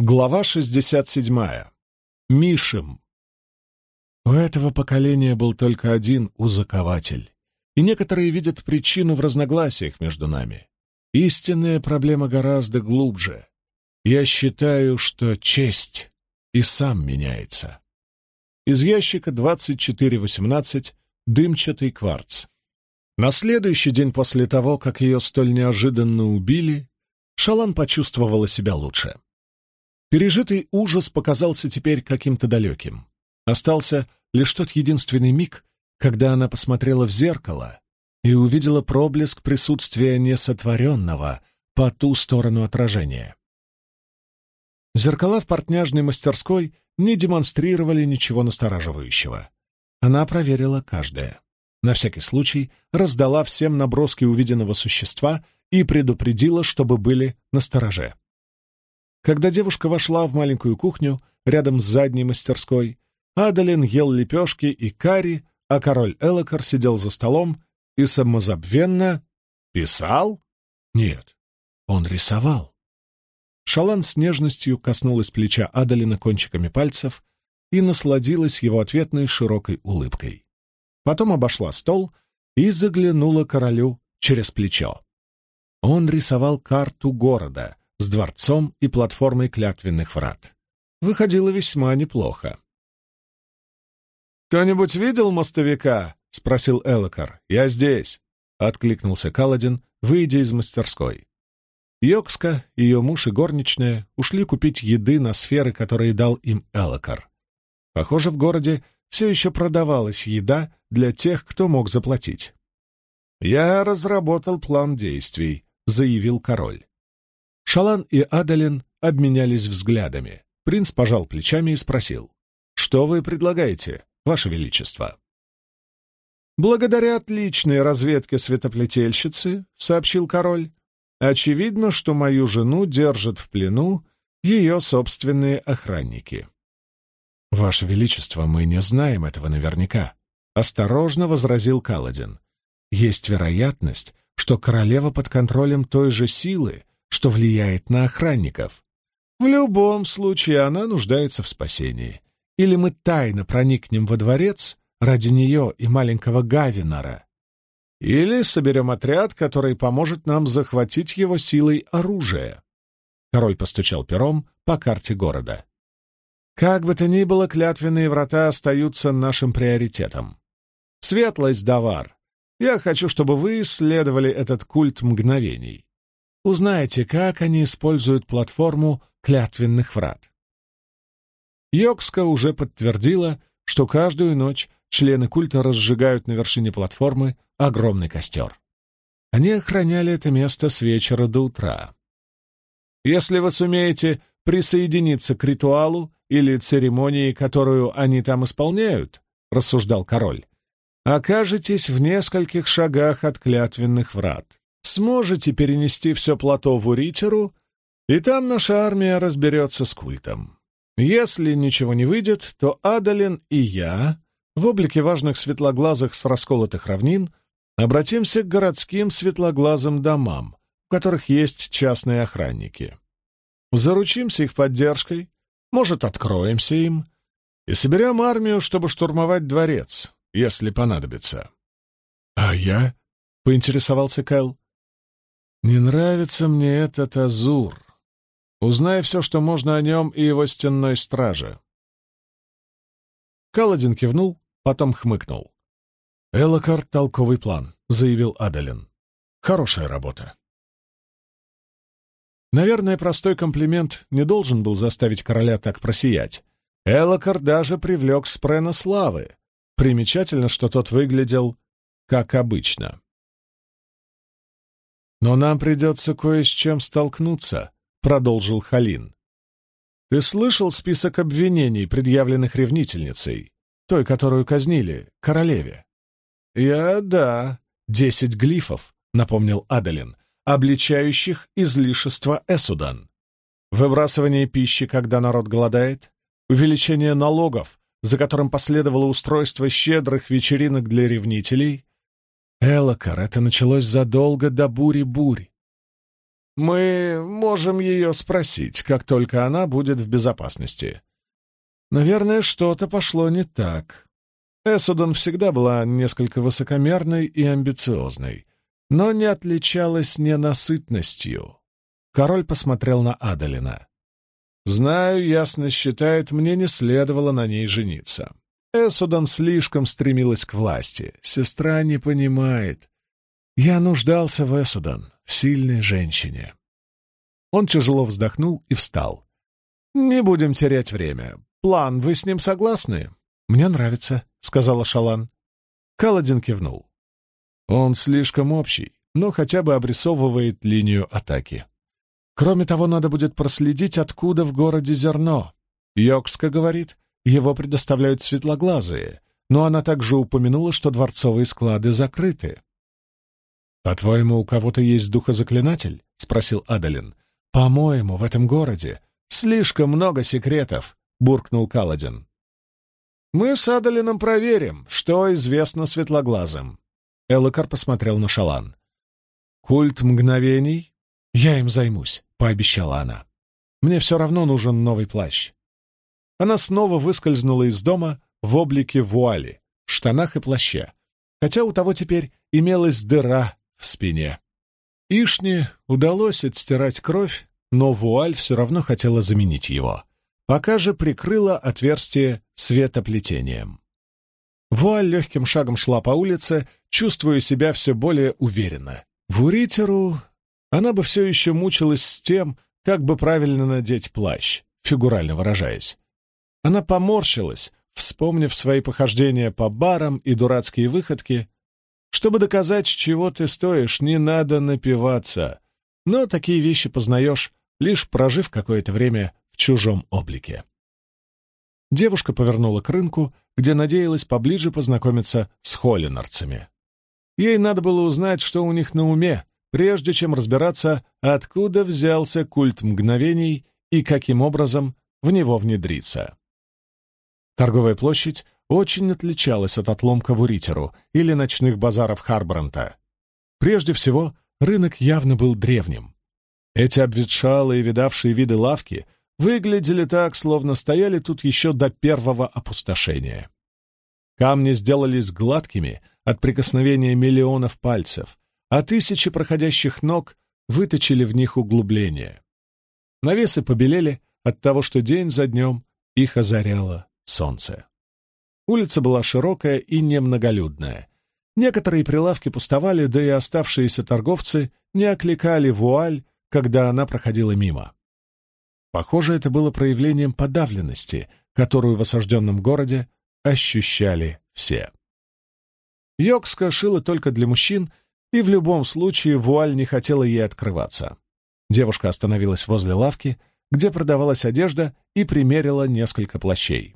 Глава 67. Мишем. У этого поколения был только один узакователь, и некоторые видят причину в разногласиях между нами. Истинная проблема гораздо глубже. Я считаю, что честь и сам меняется. Из ящика 2418 дымчатый кварц. На следующий день после того, как ее столь неожиданно убили, Шалан почувствовала себя лучше. Пережитый ужас показался теперь каким-то далеким. Остался лишь тот единственный миг, когда она посмотрела в зеркало и увидела проблеск присутствия несотворенного по ту сторону отражения. Зеркала в портняжной мастерской не демонстрировали ничего настораживающего. Она проверила каждое. На всякий случай раздала всем наброски увиденного существа и предупредила, чтобы были настороже. Когда девушка вошла в маленькую кухню рядом с задней мастерской, Адалин ел лепешки и карри, а король Элокар сидел за столом и самозабвенно писал? Нет, он рисовал. Шалан с нежностью коснулась плеча Адалина кончиками пальцев и насладилась его ответной широкой улыбкой. Потом обошла стол и заглянула королю через плечо. Он рисовал карту города — с дворцом и платформой клятвенных врат. Выходило весьма неплохо. «Кто-нибудь видел мостовика?» — спросил Элокар. «Я здесь», — откликнулся Каладин, выйдя из мастерской. Йокска, ее муж и горничная ушли купить еды на сферы, которые дал им Элокар. Похоже, в городе все еще продавалась еда для тех, кто мог заплатить. «Я разработал план действий», — заявил король. Шалан и Адалин обменялись взглядами. Принц пожал плечами и спросил, «Что вы предлагаете, Ваше Величество?» «Благодаря отличной разведке светоплетельщицы», — сообщил король, «очевидно, что мою жену держат в плену ее собственные охранники». «Ваше Величество, мы не знаем этого наверняка», — осторожно возразил Каладин. «Есть вероятность, что королева под контролем той же силы, что влияет на охранников. В любом случае она нуждается в спасении. Или мы тайно проникнем во дворец ради нее и маленького Гавинора, или соберем отряд, который поможет нам захватить его силой оружия. Король постучал пером по карте города. Как бы то ни было, клятвенные врата остаются нашим приоритетом. Светлость, Давар, я хочу, чтобы вы исследовали этот культ мгновений. Узнайте, как они используют платформу клятвенных врат. Йокска уже подтвердила, что каждую ночь члены культа разжигают на вершине платформы огромный костер. Они охраняли это место с вечера до утра. Если вы сумеете присоединиться к ритуалу или церемонии, которую они там исполняют, — рассуждал король, — окажетесь в нескольких шагах от клятвенных врат сможете перенести все плато в Уритеру, и там наша армия разберется с культом. Если ничего не выйдет, то Адалин и я, в облике важных светлоглазых с расколотых равнин, обратимся к городским светлоглазым домам, в которых есть частные охранники. Заручимся их поддержкой, может, откроемся им, и соберем армию, чтобы штурмовать дворец, если понадобится. — А я? — поинтересовался Кэл. Не нравится мне этот Азур. Узнай все, что можно о нем и его стенной страже. Каладин кивнул, потом хмыкнул. «Элокар — толковый план», — заявил Адалин. «Хорошая работа». Наверное, простой комплимент не должен был заставить короля так просиять. Элокар даже привлек Спрена славы. Примечательно, что тот выглядел как обычно. «Но нам придется кое с чем столкнуться», — продолжил Халин. «Ты слышал список обвинений, предъявленных ревнительницей, той, которую казнили, королеве?» «Я — да, десять глифов», — напомнил Адалин, обличающих излишество Эсудан. Выбрасывание пищи, когда народ голодает, увеличение налогов, за которым последовало устройство щедрых вечеринок для ревнителей, Элокар, это началось задолго до бури-бурь. Мы можем ее спросить, как только она будет в безопасности. Наверное, что-то пошло не так. Эссудон всегда была несколько высокомерной и амбициозной, но не отличалась ненасытностью. Король посмотрел на Адалина. «Знаю, ясно считает, мне не следовало на ней жениться. Эссудан слишком стремилась к власти. Сестра не понимает. Я нуждался в Эссудан, в сильной женщине». Он тяжело вздохнул и встал. «Не будем терять время. План, вы с ним согласны?» «Мне нравится», — сказала Шалан. Каладин кивнул. «Он слишком общий, но хотя бы обрисовывает линию атаки. Кроме того, надо будет проследить, откуда в городе зерно. Йокска говорит, его предоставляют светлоглазые, но она также упомянула, что дворцовые склады закрыты. «По-твоему, у кого-то есть духозаклинатель?» — спросил Адалин. «По-моему, в этом городе слишком много секретов», — буркнул Каладин. «Мы с Адалином проверим, что известно светлоглазым». Элокар посмотрел на Шалан. «Культ мгновений «Я им займусь», — пообещала она. «Мне все равно нужен новый плащ». Она снова выскользнула из дома в облике вуали, в штанах и плаще, хотя у того теперь имелась дыра в спине. Ишне удалось отстирать кровь, но вуаль все равно хотела заменить его, пока же прикрыла отверстие светоплетением. Вуаль легким шагом шла по улице, чувствуя себя все более уверенно. Вуритеру она бы все еще мучилась с тем, как бы правильно надеть плащ, фигурально выражаясь. Она поморщилась, вспомнив свои похождения по барам и дурацкие выходки. Чтобы доказать, чего ты стоишь, не надо напиваться. Но такие вещи познаешь, лишь прожив какое-то время в чужом облике. Девушка повернула к рынку, где надеялась поближе познакомиться с холлинарцами. Ей надо было узнать, что у них на уме, прежде чем разбираться, откуда взялся культ мгновений и каким образом в него внедриться. Торговая площадь очень отличалась от отломка в Уритеру или ночных базаров Харбранта. Прежде всего, рынок явно был древним. Эти обветшалые видавшие виды лавки выглядели так, словно стояли тут еще до первого опустошения. Камни сделались гладкими от прикосновения миллионов пальцев, а тысячи проходящих ног выточили в них углубления. Навесы побелели от того, что день за днем их озаряло солнце. Улица была широкая и немноголюдная. Некоторые прилавки пустовали, да и оставшиеся торговцы не окликали вуаль, когда она проходила мимо. Похоже, это было проявлением подавленности, которую в осажденном городе ощущали все. Йокска шила только для мужчин и в любом случае вуаль не хотела ей открываться. Девушка остановилась возле лавки, где продавалась одежда, и примерила несколько плащей.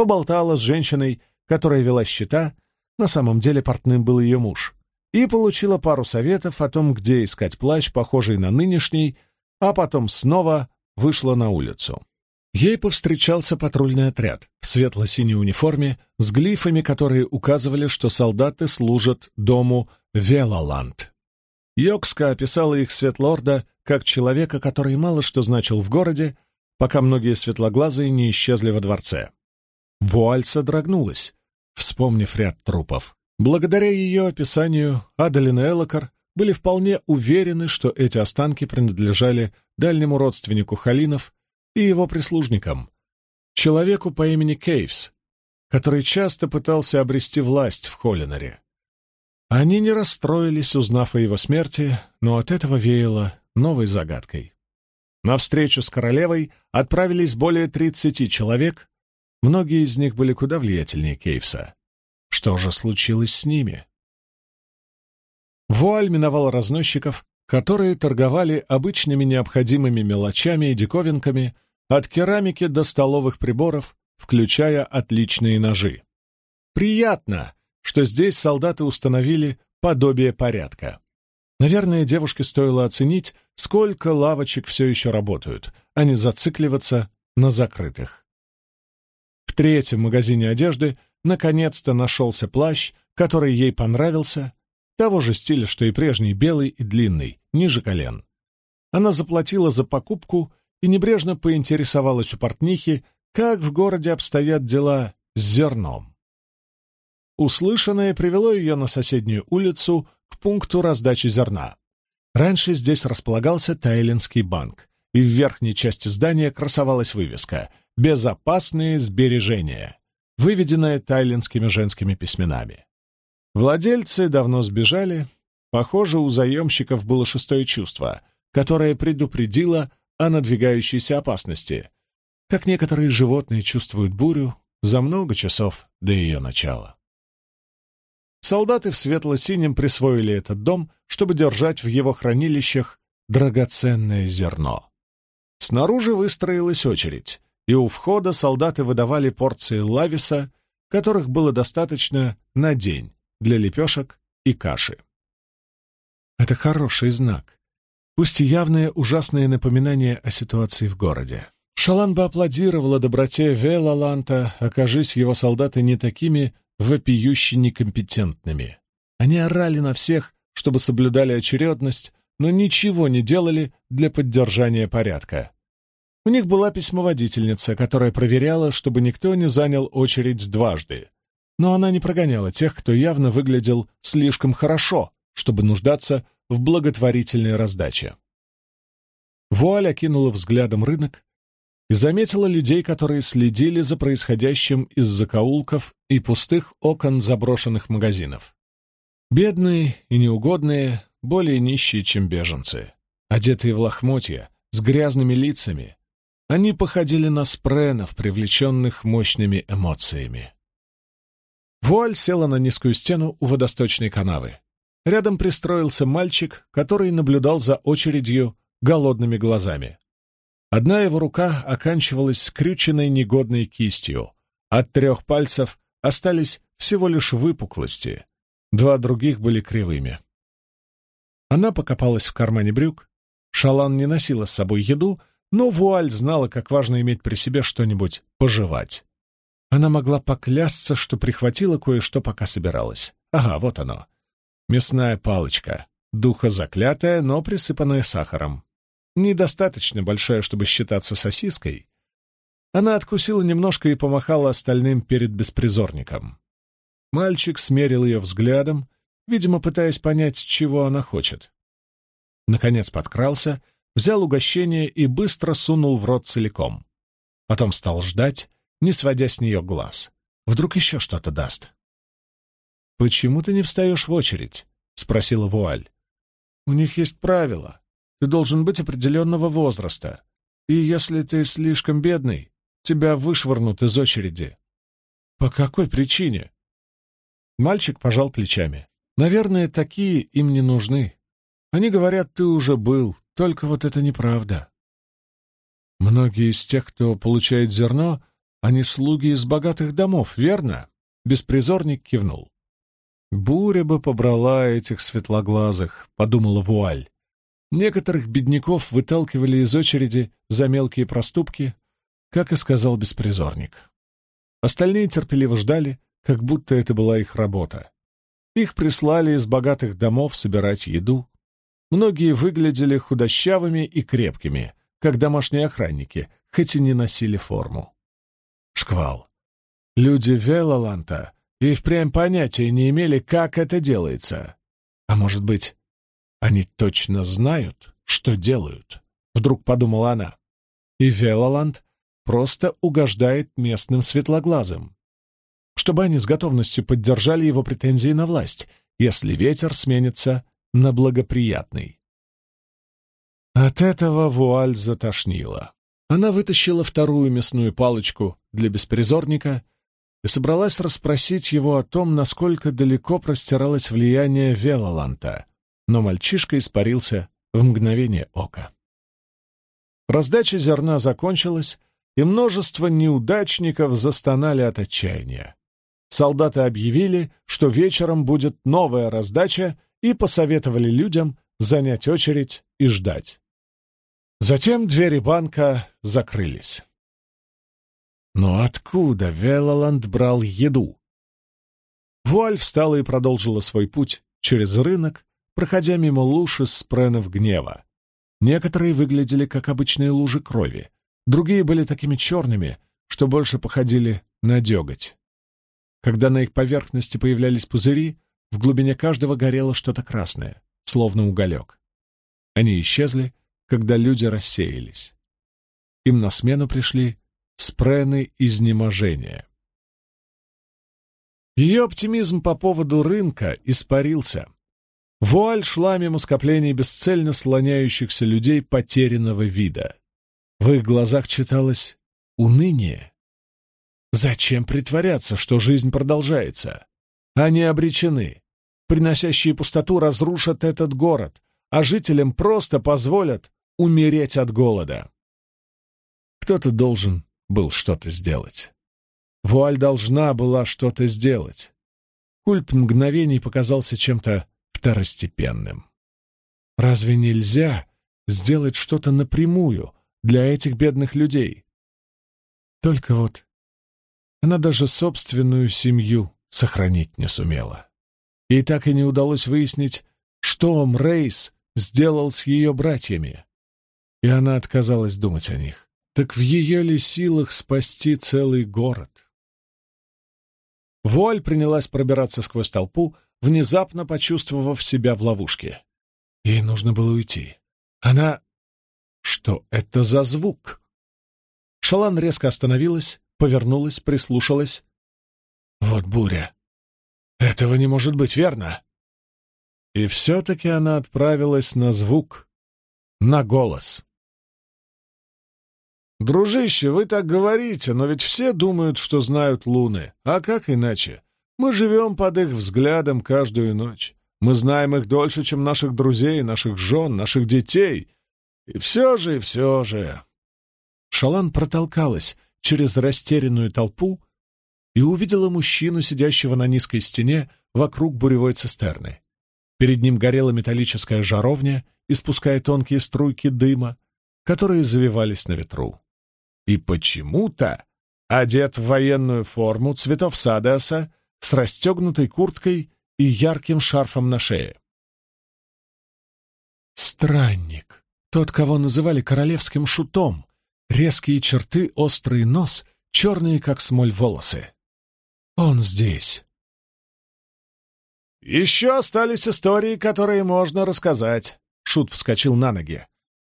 Поболтала с женщиной, которая вела счета, на самом деле портным был ее муж, и получила пару советов о том, где искать плащ, похожий на нынешний, а потом снова вышла на улицу. Ей повстречался патрульный отряд в светло-синей униформе с глифами, которые указывали, что солдаты служат дому Велоланд. Йокска описала их светлорда как человека, который мало что значил в городе, пока многие светлоглазые не исчезли во дворце. Вуаль содрогнулась, вспомнив ряд трупов. Благодаря ее описанию Адалин и Элокар были вполне уверены, что эти останки принадлежали дальнему родственнику Халинов и его прислужникам, человеку по имени Кейвс, который часто пытался обрести власть в Холлинаре. Они не расстроились, узнав о его смерти, но от этого веяло новой загадкой. На встречу с королевой отправились более тридцати человек, многие из них были куда влиятельнее Кейвса. Что же случилось с ними? Вуаль миновал разносчиков, которые торговали обычными необходимыми мелочами и диковинками от керамики до столовых приборов, включая отличные ножи. Приятно, что здесь солдаты установили подобие порядка. Наверное, девушке стоило оценить, сколько лавочек все еще работают, а не зацикливаться на закрытых. Третьем магазине одежды наконец-то нашелся плащ, который ей понравился, того же стиля, что и прежний, белый и длинный, ниже колен. Она заплатила за покупку и небрежно поинтересовалась у портнихи, как в городе обстоят дела с зерном. Услышанное привело ее на соседнюю улицу к пункту раздачи зерна. Раньше здесь располагался Тайлинский банк, и в верхней части здания красовалась вывеска «Безопасные сбережения», выведенная тайлинскими женскими письменами. Владельцы давно сбежали. Похоже, у заемщиков было шестое чувство, которое предупредило о надвигающейся опасности, как некоторые животные чувствуют бурю за много часов до ее начала. Солдаты в светло-синем присвоили этот дом, чтобы держать в его хранилищах драгоценное зерно. Снаружи выстроилась очередь, и у входа солдаты выдавали порции лависа, которых было достаточно на день для лепешек и каши. Это хороший знак, пусть и явное ужасное напоминание о ситуации в городе. Шалан бы аплодировала доброте Велаланта, окажись его солдаты не такими вопиюще некомпетентными. Они орали на всех, чтобы соблюдали очередность, но ничего не делали для поддержания порядка. У них была письмоводительница, которая проверяла, чтобы никто не занял очередь дважды. Но она не прогоняла тех, кто явно выглядел слишком хорошо, чтобы нуждаться в благотворительной раздаче. Вуаль окинула взглядом рынок, и заметила людей, которые следили за происходящим из закоулков и пустых окон заброшенных магазинов. Бедные и неугодные, более нищие, чем беженцы, одетые в лохмотья, с грязными лицами, они походили на спренов, привлеченных мощными эмоциями. Вуаль села на низкую стену у водосточной канавы. Рядом пристроился мальчик, который наблюдал за очередью голодными глазами. Одна его рука оканчивалась скрюченной негодной кистью. От трех пальцев остались всего лишь выпуклости, два других были кривыми. Она покопалась в кармане брюк. Шалан не носила с собой еду, но Вуаль знала, как важно иметь при себе что-нибудь пожевать. Она могла поклясться, что прихватила кое-что, пока собиралась. Ага, вот оно. Мясная палочка, духа заклятая, но присыпанная сахаром недостаточно большая, чтобы считаться сосиской, она откусила немножко и помахала остальным перед беспризорником. Мальчик смерил ее взглядом, видимо, пытаясь понять, чего она хочет. Наконец подкрался, взял угощение и быстро сунул в рот целиком. Потом стал ждать, не сводя с нее глаз. Вдруг еще что-то даст. «Почему ты не встаешь в очередь?» — спросила Вуаль. «У них есть правила. Ты должен быть определенного возраста. И если ты слишком бедный, тебя вышвырнут из очереди. По какой причине? Мальчик пожал плечами. Наверное, такие им не нужны. Они говорят, ты уже был, только вот это неправда. Многие из тех, кто получает зерно, они слуги из богатых домов, верно? Беспризорник кивнул. «Буря бы побрала этих светлоглазых», — подумала Вуаль. Некоторых бедняков выталкивали из очереди за мелкие проступки, как и сказал беспризорник. Остальные терпеливо ждали, как будто это была их работа. Их прислали из богатых домов собирать еду. Многие выглядели худощавыми и крепкими, как домашние охранники, хоть и не носили форму. Шквал. Люди Велоланта и впрямь понятия не имели, как это делается. А может быть, они точно знают, что делают, вдруг подумала она. И Велоланд просто угождает местным светлоглазым, чтобы они с готовностью поддержали его претензии на власть, если ветер сменится на благоприятный. От этого вуаль затошнила. Она вытащила вторую мясную палочку для беспризорника и собралась расспросить его о том, насколько далеко простиралось влияние Велоланта, но мальчишка испарился в мгновение ока. Раздача зерна закончилась, и множество неудачников застонали от отчаяния. Солдаты объявили, что вечером будет новая раздача, и посоветовали людям занять очередь и ждать. Затем двери банка закрылись. Но откуда Велоланд брал еду? Вуаль встала и продолжила свой путь через рынок, проходя мимо луж из спренов гнева. Некоторые выглядели как обычные лужи крови, другие были такими черными, что больше походили на деготь. Когда на их поверхности появлялись пузыри, в глубине каждого горело что-то красное, словно уголек. Они исчезли, когда люди рассеялись. Им на смену пришли спрены изнеможения. Ее оптимизм по поводу рынка испарился. Вуаль шла мимо скоплений бесцельно слоняющихся людей потерянного вида. В их глазах читалось уныние. Зачем притворяться, что жизнь продолжается? Они обречены. Приносящие пустоту разрушат этот город, а жителям просто позволят умереть от голода. Кто-то должен был что-то сделать. Вуаль должна была что-то сделать. Культ мгновений показался чем-то второстепенным. Разве нельзя сделать что-то напрямую для этих бедных людей? Только вот она даже собственную семью сохранить не сумела. Ей так и не удалось выяснить, что Мрейс сделал с ее братьями. И она отказалась думать о них. Так в ее ли силах спасти целый город? Вуаль принялась пробираться сквозь толпу, внезапно почувствовав себя в ловушке. Ей нужно было уйти. Она... Что это за звук? Шалан резко остановилась, повернулась, прислушалась. Вот буря. Этого не может быть, верно? И все-таки она отправилась на звук, на голос. «Дружище, вы так говорите, но ведь все думают, что знают луны. А как иначе? Мы живем под их взглядом каждую ночь. Мы знаем их дольше, чем наших друзей, наших жен, наших детей. И все же, и все же...» Шалан протолкалась через растерянную толпу и увидела мужчину, сидящего на низкой стене вокруг буревой цистерны. Перед ним горела металлическая жаровня, испуская тонкие струйки дыма, которые завивались на ветру и почему-то одет в военную форму цветов Садеаса с расстегнутой курткой и ярким шарфом на шее. Странник, тот, кого называли королевским шутом, резкие черты, острый нос, черные, как смоль, волосы. Он здесь. «Еще остались истории, которые можно рассказать», — Шут вскочил на ноги.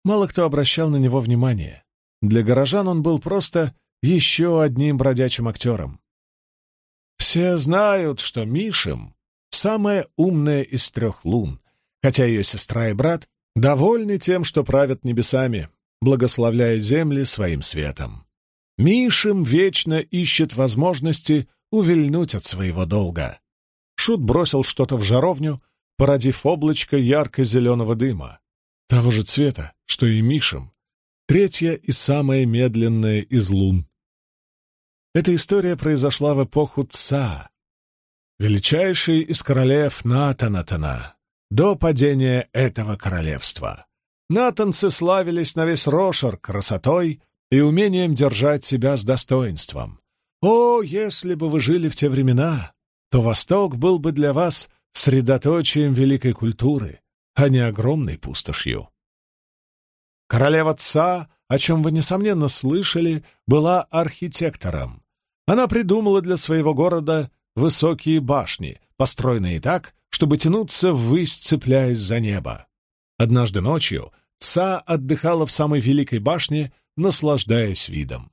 Мало кто обращал на него внимание. Для горожан он был просто еще одним бродячим актером. Все знают, что Мишем — самая умная из трех лун, хотя ее сестра и брат довольны тем, что правят небесами, благословляя земли своим светом. Мишем вечно ищет возможности увильнуть от своего долга. Шут бросил что-то в жаровню, породив облачко ярко-зеленого дыма, того же цвета, что и Мишем, третья и самая медленная из лун. Эта история произошла в эпоху Ца, величайшей из королев Натанатана, до падения этого королевства. Натанцы славились на весь Рошер красотой и умением держать себя с достоинством. О, если бы вы жили в те времена, то Восток был бы для вас средоточием великой культуры, а не огромной пустошью. Королева Ца, о чем вы, несомненно, слышали, была архитектором. Она придумала для своего города высокие башни, построенные так, чтобы тянуться ввысь, цепляясь за небо. Однажды ночью Ца отдыхала в самой великой башне, наслаждаясь видом.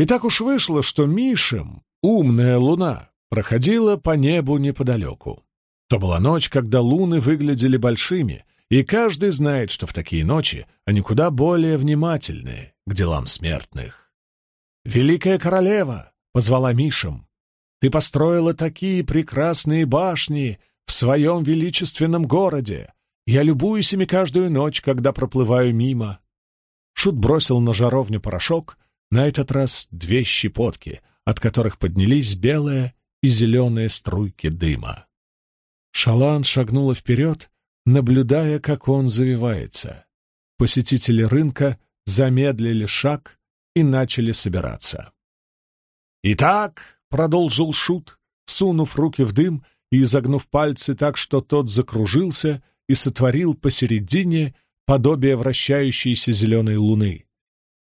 И так уж вышло, что Мишем, умная луна, проходила по небу неподалеку. То была ночь, когда луны выглядели большими, и каждый знает, что в такие ночи они куда более внимательны к делам смертных. «Великая королева!» — позвала Мишем. «Ты построила такие прекрасные башни в своем величественном городе. Я любуюсь ими каждую ночь, когда проплываю мимо». Шут бросил на жаровню порошок, на этот раз две щепотки, от которых поднялись белые и зеленые струйки дыма. Шалан шагнула вперед, наблюдая, как он завивается. Посетители рынка замедлили шаг и начали собираться. «Итак», — продолжил Шут, сунув руки в дым и изогнув пальцы так, что тот закружился и сотворил посередине подобие вращающейся зеленой луны.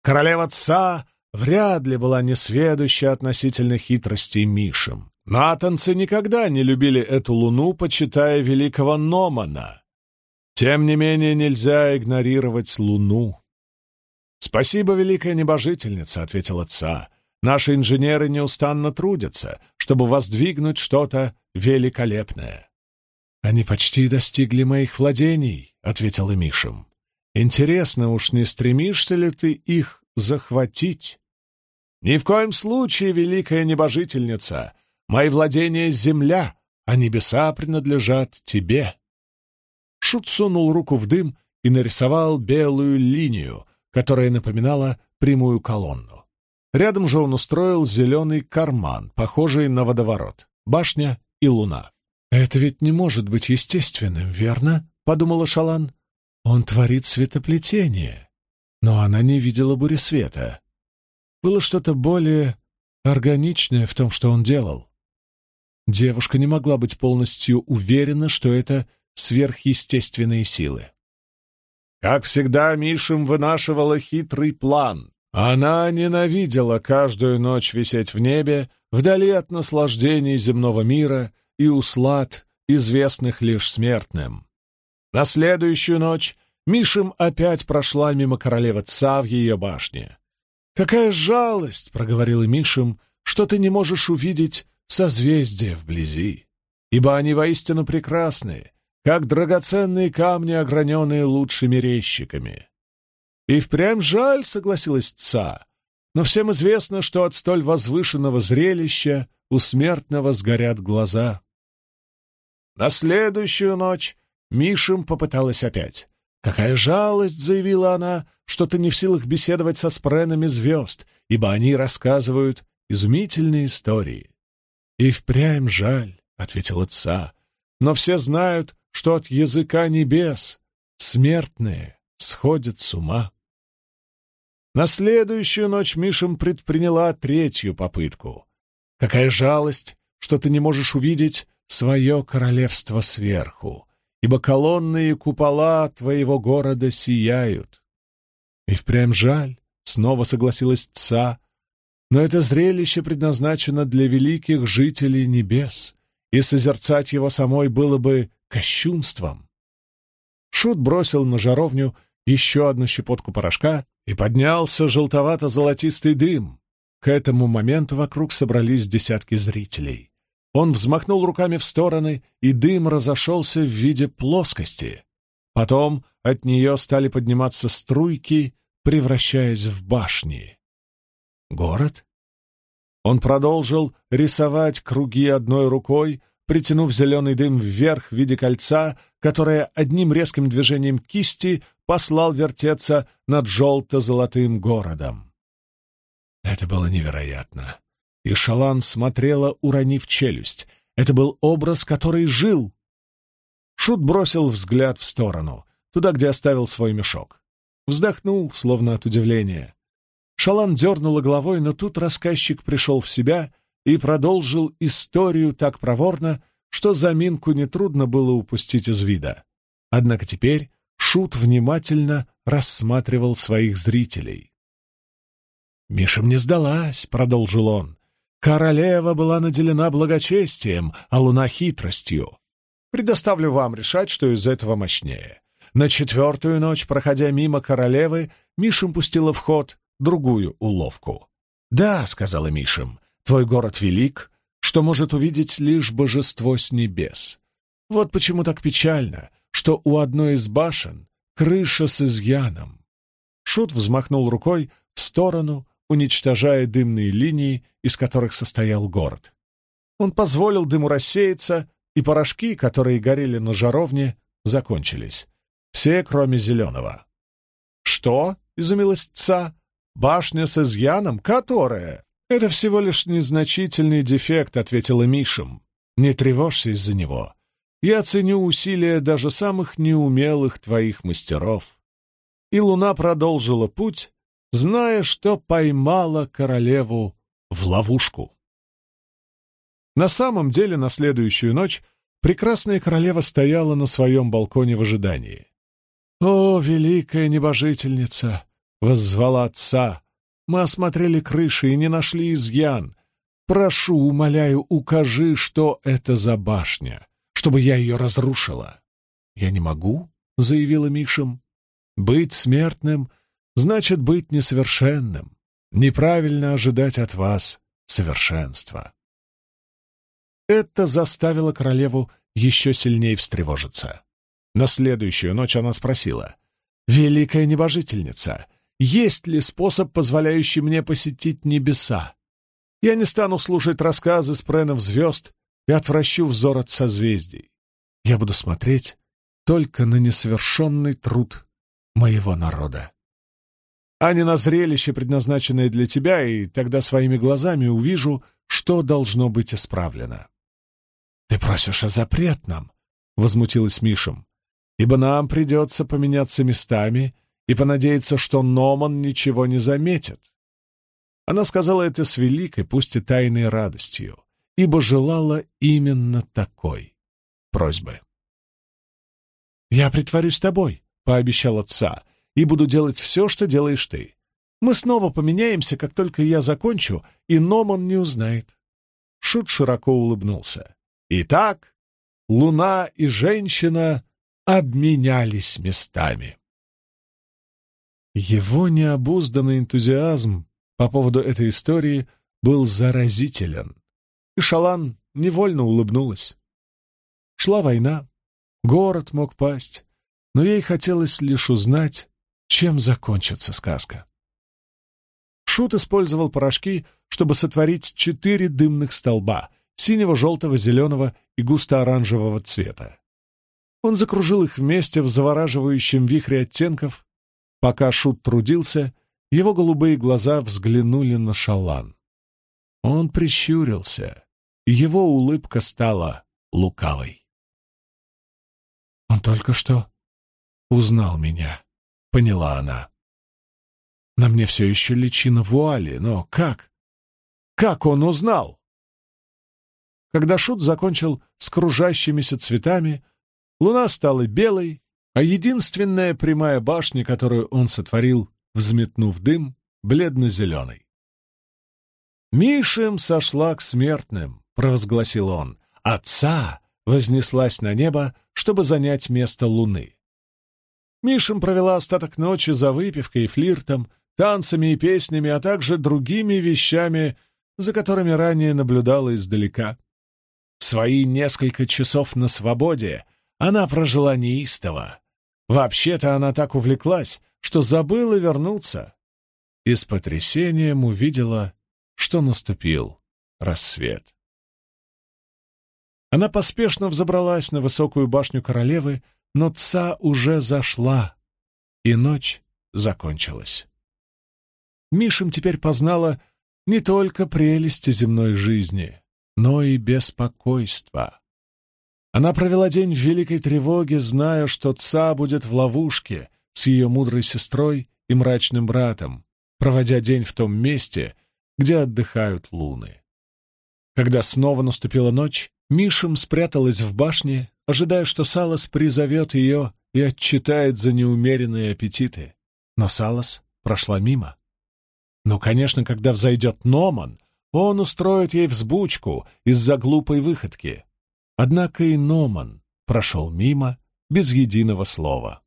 Королева Ца вряд ли была несведуща относительно хитростей Мишем. Натанцы никогда не любили эту луну, почитая великого Номана. Тем не менее, нельзя игнорировать луну. «Спасибо, великая небожительница», — ответила Ца. «Наши инженеры неустанно трудятся, чтобы воздвигнуть что-то великолепное». «Они почти достигли моих владений», — ответила Мишем. «Интересно, уж не стремишься ли ты их захватить?» «Ни в коем случае, великая небожительница! Мои владения — земля, а небеса принадлежат тебе!» Шут сунул руку в дым и нарисовал белую линию, которая напоминала прямую колонну. Рядом же он устроил зеленый карман, похожий на водоворот, башня и луна. «Это ведь не может быть естественным, верно?» — подумала Шалан. «Он творит светоплетение». Но она не видела бури света. Было что-то более органичное в том, что он делал. Девушка не могла быть полностью уверена, что это сверхъестественные силы. Как всегда, Мишем вынашивала хитрый план. Она ненавидела каждую ночь висеть в небе, вдали от наслаждений земного мира и услад, известных лишь смертным. На следующую ночь Мишем опять прошла мимо королевы Ца в ее башне. «Какая жалость!» — проговорила Мишем, — «что ты не можешь увидеть созвездия вблизи, ибо они воистину прекрасны, как драгоценные камни, ограненные лучшими резчиками. И впрямь жаль, согласилась Ца, но всем известно, что от столь возвышенного зрелища у смертного сгорят глаза. На следующую ночь Мишем попыталась опять. «Какая жалость!» — заявила она, — «что ты не в силах беседовать со спренами звезд, ибо они рассказывают изумительные истории». «И впрямь жаль», — ответила Ца, — «но все знают, что от языка небес смертные сходят с ума. На следующую ночь Мишем предприняла третью попытку. Какая жалость, что ты не можешь увидеть свое королевство сверху, ибо колонны и купола твоего города сияют. И впрямь жаль, снова согласилась Ца, но это зрелище предназначено для великих жителей небес, и созерцать его самой было бы кощунством. Шут бросил на жаровню еще одну щепотку порошка, и поднялся желтовато-золотистый дым. К этому моменту вокруг собрались десятки зрителей. Он взмахнул руками в стороны, и дым разошелся в виде плоскости. Потом от нее стали подниматься струйки, превращаясь в башни. Город? Он продолжил рисовать круги одной рукой, притянув зеленый дым вверх в виде кольца, которое одним резким движением кисти послал вертеться над желто-золотым городом. Это было невероятно. И Шалан смотрела, уронив челюсть. Это был образ, который жил. Шут бросил взгляд в сторону, туда, где оставил свой мешок. Вздохнул, словно от удивления. Шалан дернула головой, но тут рассказчик пришел в себя и продолжил историю так проворно, что заминку нетрудно было упустить из вида. Однако теперь Шут внимательно рассматривал своих зрителей. «Миша мне сдалась», — продолжил он. «Королева была наделена благочестием, а луна — хитростью. Предоставлю вам решать, что из этого мощнее. На четвертую ночь, проходя мимо королевы, Мишем пустила в ход другую уловку. «Да», — сказала Мишем, Твой город велик, что может увидеть лишь божество с небес. Вот почему так печально, что у одной из башен крыша с изъяном. Шут взмахнул рукой в сторону, уничтожая дымные линии, из которых состоял город. Он позволил дыму рассеяться, и порошки, которые горели на жаровне, закончились. Все, кроме зеленого. «Что?» — изумилась Ца. «Башня с изъяном? Которая?» «Это всего лишь незначительный дефект», — ответила Мишем. «Не тревожься из-за него. Я ценю усилия даже самых неумелых твоих мастеров». И луна продолжила путь, зная, что поймала королеву в ловушку. На самом деле, на следующую ночь прекрасная королева стояла на своем балконе в ожидании. «О, великая небожительница!» — воззвала отца. «Мы осмотрели крыши и не нашли изъян. Прошу, умоляю, укажи, что это за башня, чтобы я ее разрушила». «Я не могу», — заявила Мишем. «Быть смертным значит быть несовершенным. Неправильно ожидать от вас совершенства». Это заставило королеву еще сильнее встревожиться. На следующую ночь она спросила, «Великая небожительница, есть ли способ, позволяющий мне посетить небеса? Я не стану слушать рассказы спренов звезд и отвращу взор от созвездий. Я буду смотреть только на несовершенный труд моего народа. А не на зрелище, предназначенное для тебя, и тогда своими глазами увижу, что должно быть исправлено. «Ты просишь о запретном?» — возмутилась Мишем. «Ибо нам придется поменяться местами и понадеяться, что Номан ничего не заметит». Она сказала это с великой, пусть и тайной радостью, ибо желала именно такой просьбы. «Я притворюсь тобой», — пообещал отца, «и буду делать все, что делаешь ты. Мы снова поменяемся, как только я закончу, и Номан не узнает». Шут широко улыбнулся. Итак, луна и женщина обменялись местами. Его необузданный энтузиазм по поводу этой истории был заразителен, и Шалан невольно улыбнулась. Шла война, город мог пасть, но ей хотелось лишь узнать, чем закончится сказка. Шут использовал порошки, чтобы сотворить четыре дымных столба, синего, желтого, зеленого и густо-оранжевого цвета. Он закружил их вместе в завораживающем вихре оттенков. Пока Шут трудился, его голубые глаза взглянули на Шалан. Он прищурился, и его улыбка стала лукавой. «Он только что узнал меня», — поняла она. «На мне все еще личина вуали, но как? Как он узнал?» Когда Шут закончил с кружащимися цветами, луна стала белой, а единственная прямая башня, которую он сотворил, взметнув дым, бледно-зеленой. «Мишем сошла к смертным», — провозгласил он. «Отца вознеслась на небо, чтобы занять место луны». Мишем провела остаток ночи за выпивкой и флиртом, танцами и песнями, а также другими вещами, за которыми ранее наблюдала издалека. Свои несколько часов на свободе она прожила неистово. Вообще-то она так увлеклась, что забыла вернуться. И с потрясением увидела, что наступил рассвет. Она поспешно взобралась на высокую башню королевы, но Ца уже зашла, и ночь закончилась. Мишем теперь познала не только прелести земной жизни, но и беспокойства. Она провела день в великой тревоге, зная, что Ца будет в ловушке с ее мудрой сестрой и мрачным братом, проводя день в том месте, где отдыхают луны. Когда снова наступила ночь, Мишем спряталась в башне, ожидая, что Салас призовет ее и отчитает за неумеренные аппетиты. Но Салас прошла мимо. Ну, конечно, когда взойдет Номан, он устроит ей взбучку из-за глупой выходки. Однако и Номан прошел мимо без единого слова.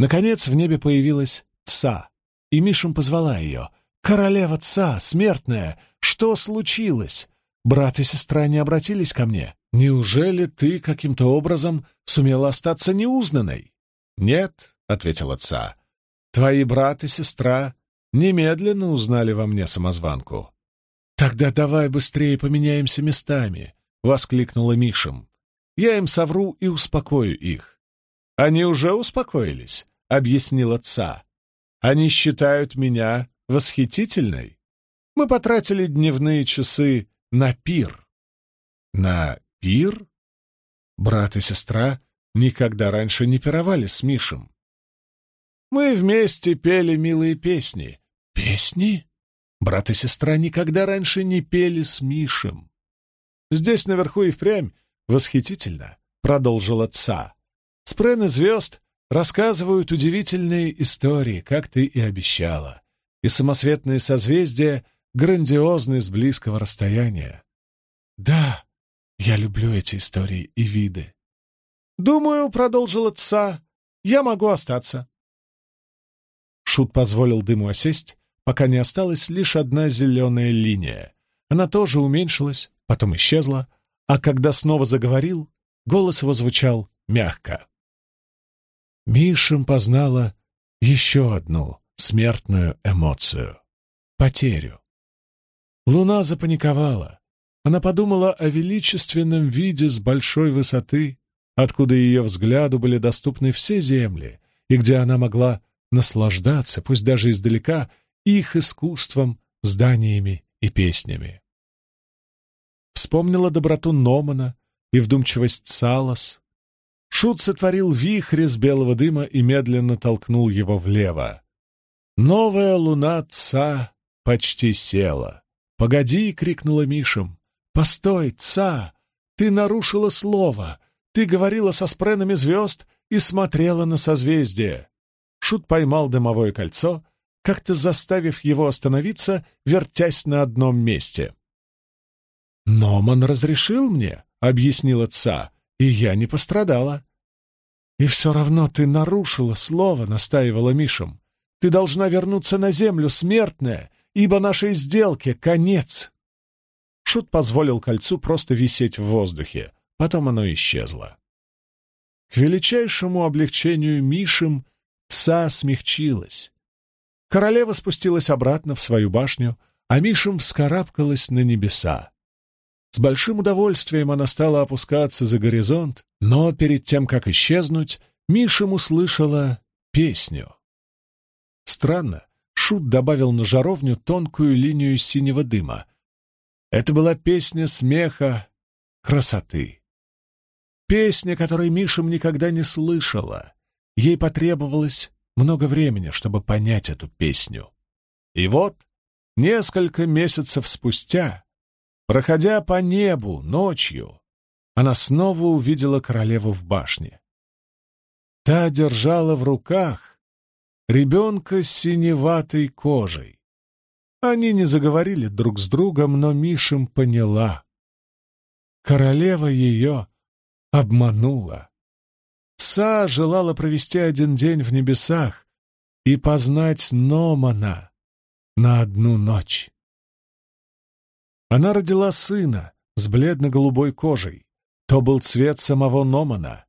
Наконец в небе появилась Ца, и Мишем позвала ее. «Королева Ца, смертная, что случилось? Брат и сестра не обратились ко мне. Неужели ты каким-то образом сумела остаться неузнанной?» «Нет», — ответила Ца, — «твои брат и сестра немедленно узнали во мне самозванку. «Тогда давай быстрее поменяемся местами!» — воскликнула Мишем. «Я им совру и успокою их». «Они уже успокоились», — объяснил отца. «Они считают меня восхитительной. Мы потратили дневные часы на пир». «На пир?» Брат и сестра никогда раньше не пировали с Мишем. «Мы вместе пели милые песни». «Песни?» Брат и сестра никогда раньше не пели с Мишем. Здесь наверху и впрямь восхитительно, — продолжил отца. Спрены звезд рассказывают удивительные истории, как ты и обещала, и самосветные созвездия грандиозны с близкого расстояния. Да, я люблю эти истории и виды. Думаю, — продолжил отца, — я могу остаться. Шут позволил дыму осесть, пока не осталась лишь одна зеленая линия. Она тоже уменьшилась, потом исчезла, а когда снова заговорил, голос его звучал мягко. Мишем познала еще одну смертную эмоцию — потерю. Луна запаниковала. Она подумала о величественном виде с большой высоты, откуда ее взгляду были доступны все земли, и где она могла наслаждаться, пусть даже издалека, их искусством, зданиями и песнями. Вспомнила доброту Номана и вдумчивость Салас. Шут сотворил вихрь из белого дыма и медленно толкнул его влево. Новая луна Ца почти села. «Погоди!» — крикнула Мишем. «Постой, Ца! Ты нарушила слово! Ты говорила со спренами звезд и смотрела на созвездие!» Шут поймал дымовое кольцо, как-то заставив его остановиться, вертясь на одном месте. «Номан разрешил мне», — объяснила Ца, — «и я не пострадала». «И все равно ты нарушила слово», — настаивала Мишем. «Ты должна вернуться на землю, смертная, ибо нашей сделке конец». Шут позволил кольцу просто висеть в воздухе, потом оно исчезло. К величайшему облегчению Мишем Ца смягчилась. Королева спустилась обратно в свою башню, а Мишем вскарабкалась на небеса. С большим удовольствием она стала опускаться за горизонт, но перед тем, как исчезнуть, Мишем услышала песню. Странно, Шут добавил на жаровню тонкую линию синего дыма. Это была песня смеха, красоты. Песня, которой Мишем никогда не слышала. Ей потребовалось много времени, чтобы понять эту песню. И вот, несколько месяцев спустя, проходя по небу ночью, она снова увидела королеву в башне. Та держала в руках ребенка с синеватой кожей. Они не заговорили друг с другом, но Мишем поняла. Королева ее обманула. Са желала провести один день в небесах и познать Номана на одну ночь. Она родила сына с бледно-голубой кожей. То был цвет самого Номана.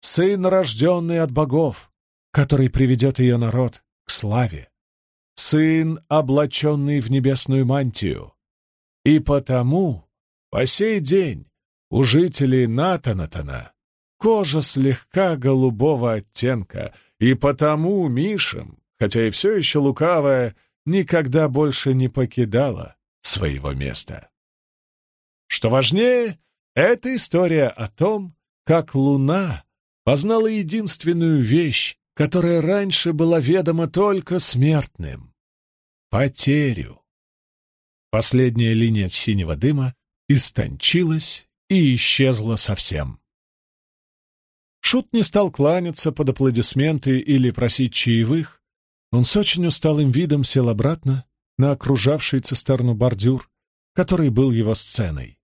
Сын, рожденный от богов, который приведет ее народ к славе. Сын, облаченный в небесную мантию. И потому по сей день у жителей Натанатана Кожа слегка голубого оттенка, и потому Мишем, хотя и все еще лукавая, никогда больше не покидала своего места. Что важнее, это история о том, как Луна познала единственную вещь, которая раньше была ведома только смертным — потерю. Последняя линия синего дыма истончилась и исчезла совсем. Шут не стал кланяться под аплодисменты или просить чаевых. Он с очень усталым видом сел обратно на окружавший цистерну бордюр, который был его сценой.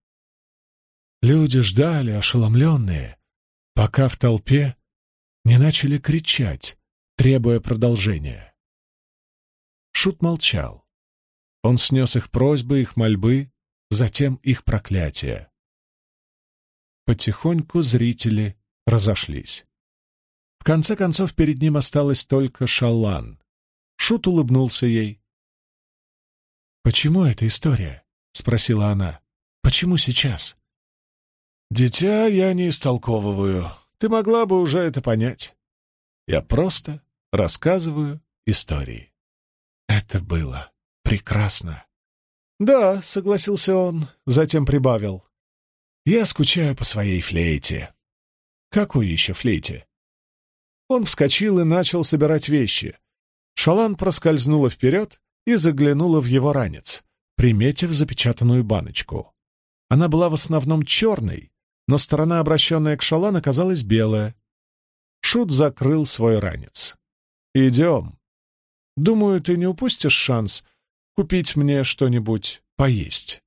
Люди ждали, ошеломленные, пока в толпе не начали кричать, требуя продолжения. Шут молчал. Он снес их просьбы, их мольбы, затем их проклятия. Потихоньку зрители разошлись. В конце концов, перед ним осталась только Шалан. Шут улыбнулся ей. «Почему эта история?» — спросила она. «Почему сейчас?» «Дитя я не истолковываю. Ты могла бы уже это понять. Я просто рассказываю истории». Это было прекрасно. «Да», — согласился он, затем прибавил. «Я скучаю по своей флейте». Какой еще флейте? Он вскочил и начал собирать вещи. Шалан проскользнула вперед и заглянула в его ранец, приметив запечатанную баночку. Она была в основном черной, но сторона, обращенная к Шалан, оказалась белая. Шут закрыл свой ранец. «Идем. Думаю, ты не упустишь шанс купить мне что-нибудь поесть».